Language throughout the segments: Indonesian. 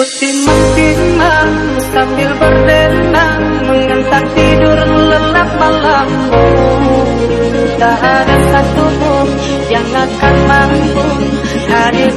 Ku timang-timang sambil berdenang Mengenang tidur lelap malammu Tak ada satu pun yang akan mampu hadir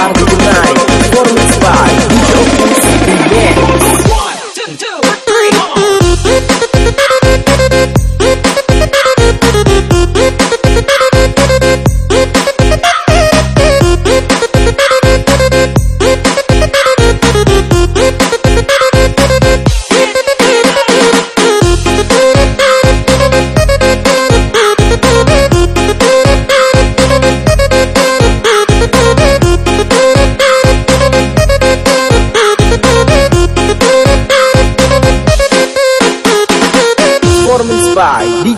Party tonight.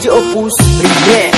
de opus primeiro.